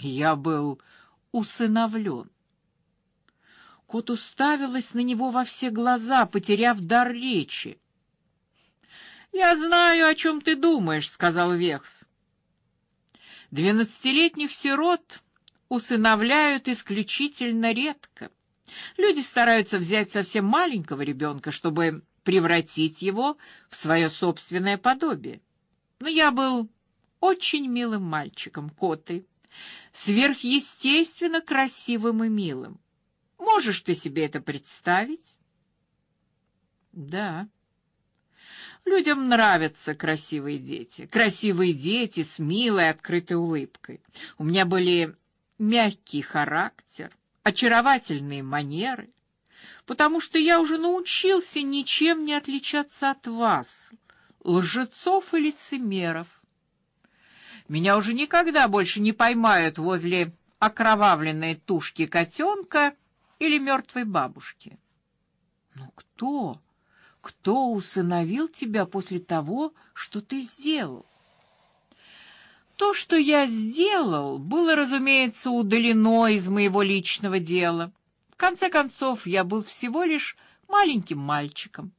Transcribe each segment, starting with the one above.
Я был усыновлен. Кот уставилась на него во все глаза, потеряв дар речи. Я знаю, о чем ты думаешь, сказал Векс. Двенадцатилетних сирот усыновляют исключительно редко. Люди стараются взять совсем маленького ребенка, чтобы превратить его в свое собственное подобие. Но я был очень милым мальчиком, коты, сверхъестественно красивым и милым. Можешь ты себе это представить? Да. Людям нравятся красивые дети, красивые дети с милой открытой улыбкой. У меня были мягкий характер, очаровательные манеры, потому что я уже научился ничем не отличаться от вас, лжецов и лицемеров. Меня уже никогда больше не поймают возле окровавленной тушки котенка или мертвой бабушки. Но кто, кто усыновил тебя после того, что ты сделал? То, что я сделал, было, разумеется, удалено из моего личного дела. В конце концов, я был всего лишь маленьким мальчиком.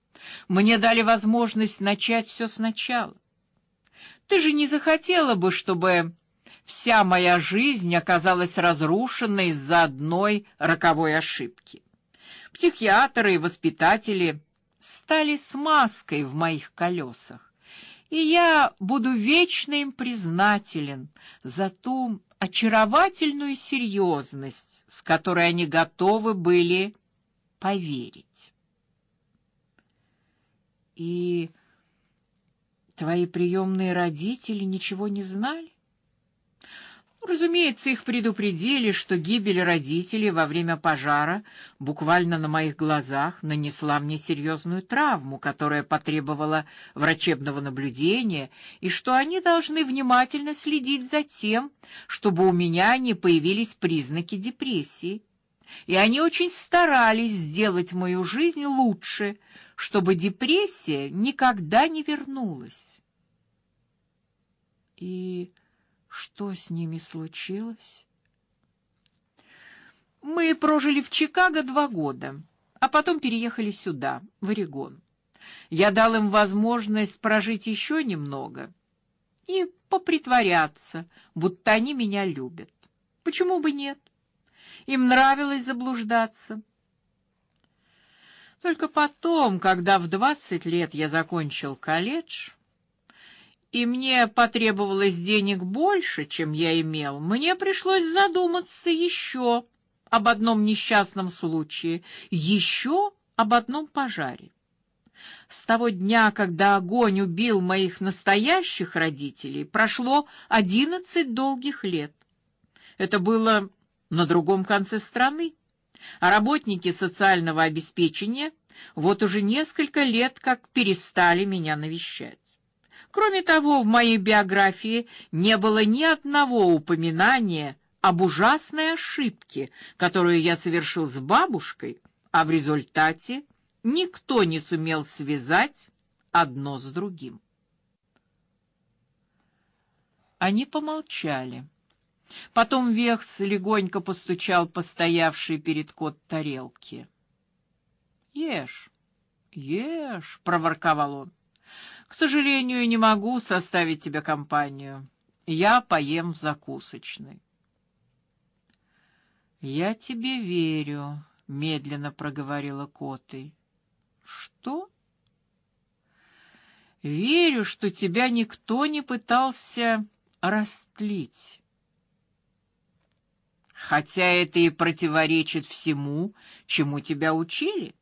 Мне дали возможность начать все сначала. Ты же не захотела бы, чтобы вся моя жизнь оказалась разрушена из-за одной роковой ошибки. Психиатры и воспитатели стали смазкой в моих колесах и я буду вечно им признателен за ту очаровательную серьезность, с которой они готовы были поверить. И твои приемные родители ничего не знали? Разумеется, их предупредили, что гибель родителей во время пожара буквально на моих глазах нанесла мне серьезную травму, которая потребовала врачебного наблюдения, и что они должны внимательно следить за тем, чтобы у меня не появились признаки депрессии. И они очень старались сделать мою жизнь лучше, чтобы депрессия никогда не вернулась. И что с ними случилось? Мы прожили в Чикаго два года, а потом переехали сюда, в Орегон. Я дал им возможность прожить еще немного и попритворяться, будто они меня любят. Почему бы нет? Им нравилось заблуждаться. Только потом, когда в двадцать лет я закончил колледж, и мне потребовалось денег больше, чем я имел, мне пришлось задуматься еще об одном несчастном случае, еще об одном пожаре. С того дня, когда огонь убил моих настоящих родителей, прошло одиннадцать долгих лет. Это было на другом конце страны, а работники социального обеспечения вот уже несколько лет как перестали меня навещать. Кроме того, в моей биографии не было ни одного упоминания об ужасной ошибке, которую я совершил с бабушкой, а в результате никто не сумел связать одно с другим. Они помолчали. Потом Вехс легонько постучал по стоявшей перед кот тарелке. "Ешь, ешь", проворковал он. К сожалению, не могу составить тебе компанию. Я поем в закусочной. Я тебе верю, медленно проговорила Коты. Что? Верю, что тебя никто не пытался растлить. Хотя это и противоречит всему, чему тебя учили.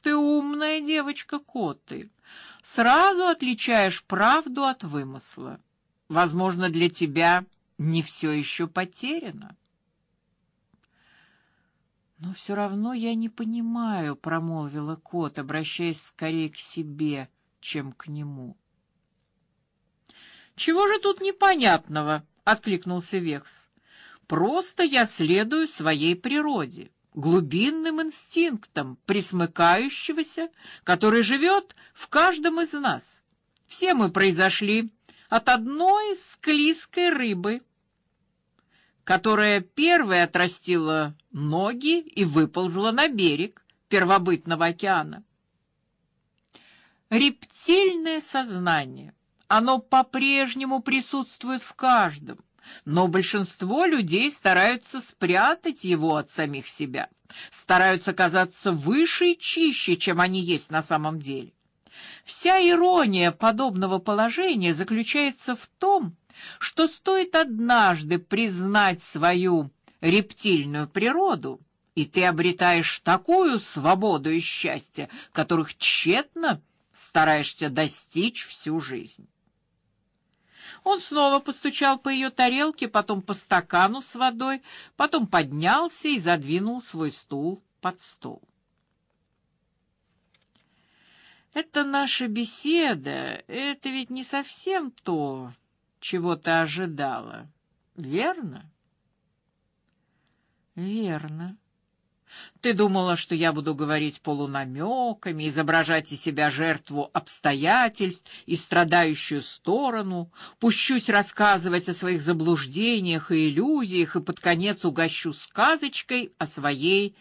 Ты умная девочка, Коты сразу отличаешь правду от вымысла. Возможно, для тебя не все еще потеряно. Но все равно я не понимаю, промолвила кот, обращаясь скорее к себе, чем к нему. Чего же тут непонятного? откликнулся Векс. Просто я следую своей природе глубинным инстинктом присмыкающегося, который живет в каждом из нас. Все мы произошли от одной склизкой рыбы. которая первой отрастила ноги и выползла на берег первобытного океана. Рептильное сознание, оно по-прежнему присутствует в каждом, но большинство людей стараются спрятать его от самих себя, стараются казаться выше и чище, чем они есть на самом деле. Вся ирония подобного положения заключается в том, что стоит однажды признать свою рептильную природу, и ты обретаешь такую свободу и счастье, которых тщетно стараешься достичь всю жизнь. Он снова постучал по ее тарелке, потом по стакану с водой, потом поднялся и задвинул свой стул под стол. Это наша беседа, это ведь не совсем то, чего ты ожидала, верно? Верно. Ты думала, что я буду говорить полунамеками, изображать из себя жертву обстоятельств и страдающую сторону, пущусь рассказывать о своих заблуждениях и иллюзиях и под конец угощу сказочкой о своей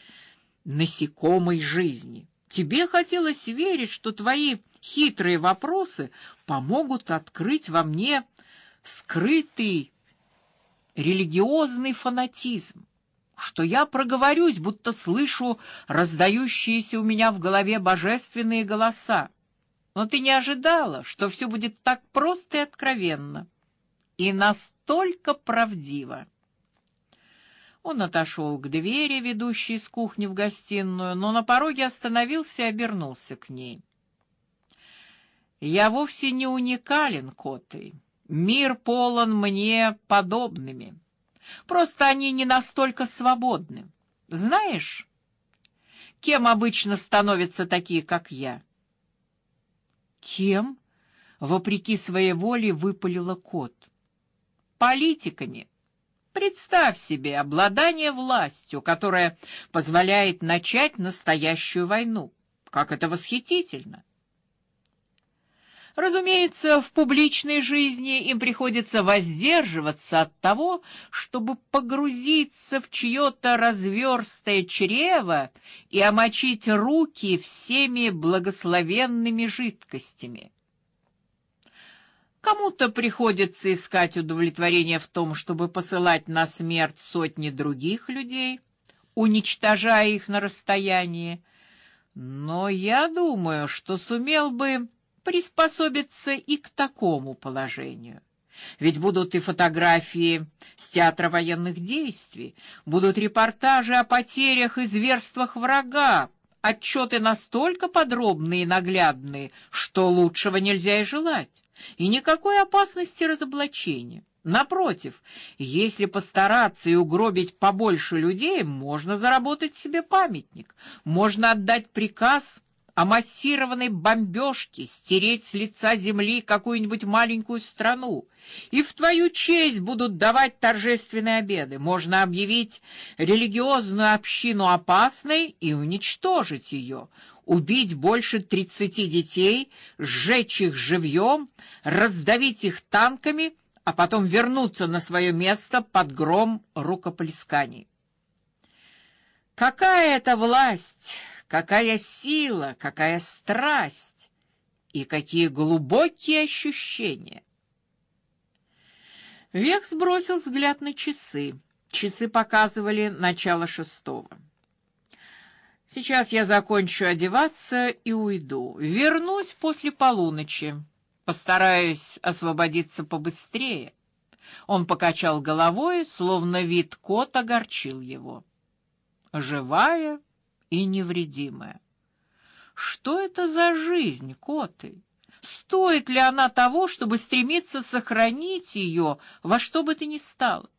насекомой жизни. Тебе хотелось верить, что твои хитрые вопросы помогут открыть во мне скрытый религиозный фанатизм что я проговорюсь, будто слышу раздающиеся у меня в голове божественные голоса. Но ты не ожидала, что все будет так просто и откровенно, и настолько правдиво. Он отошел к двери, ведущей из кухни в гостиную, но на пороге остановился и обернулся к ней. Я вовсе не уникален, Коты. Мир полон мне подобными. Просто они не настолько свободны. Знаешь, кем обычно становятся такие, как я? Кем? Вопреки своей воле выпалила кот. Политиками. Представь себе обладание властью, которая позволяет начать настоящую войну. Как это восхитительно! Разумеется, в публичной жизни им приходится воздерживаться от того, чтобы погрузиться в чье-то разверстое чрево и омочить руки всеми благословенными жидкостями. Кому-то приходится искать удовлетворение в том, чтобы посылать на смерть сотни других людей, уничтожая их на расстоянии. Но я думаю, что сумел бы приспособиться и к такому положению. Ведь будут и фотографии с театра военных действий, будут репортажи о потерях и зверствах врага, отчеты настолько подробные и наглядные, что лучшего нельзя и желать, и никакой опасности разоблачения. Напротив, если постараться и угробить побольше людей, можно заработать себе памятник, можно отдать приказ о массированной бомбежке стереть с лица земли какую-нибудь маленькую страну, и в твою честь будут давать торжественные обеды. Можно объявить религиозную общину опасной и уничтожить ее, убить больше тридцати детей, сжечь их живьем, раздавить их танками, а потом вернуться на свое место под гром рукоплесканий. Какая это власть! Какая сила, какая страсть и какие глубокие ощущения. Векс бросил взгляд на часы. Часы показывали начало шестого. Сейчас я закончу одеваться и уйду. Вернусь после полуночи. Постараюсь освободиться побыстрее. Он покачал головой, словно вид кота огорчил его. Живая и невредимая. Что это за жизнь, коты? Стоит ли она того, чтобы стремиться сохранить ее во что бы то ни стало?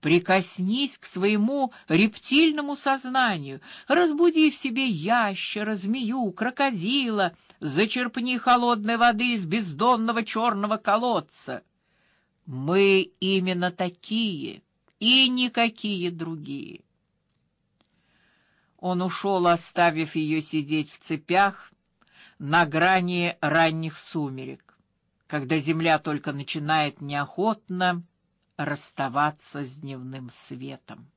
Прикоснись к своему рептильному сознанию, разбуди в себе ящера, змею, крокодила, зачерпни холодной воды из бездонного черного колодца. Мы именно такие и никакие другие. Он ушел, оставив ее сидеть в цепях на грани ранних сумерек, когда земля только начинает неохотно расставаться с дневным светом.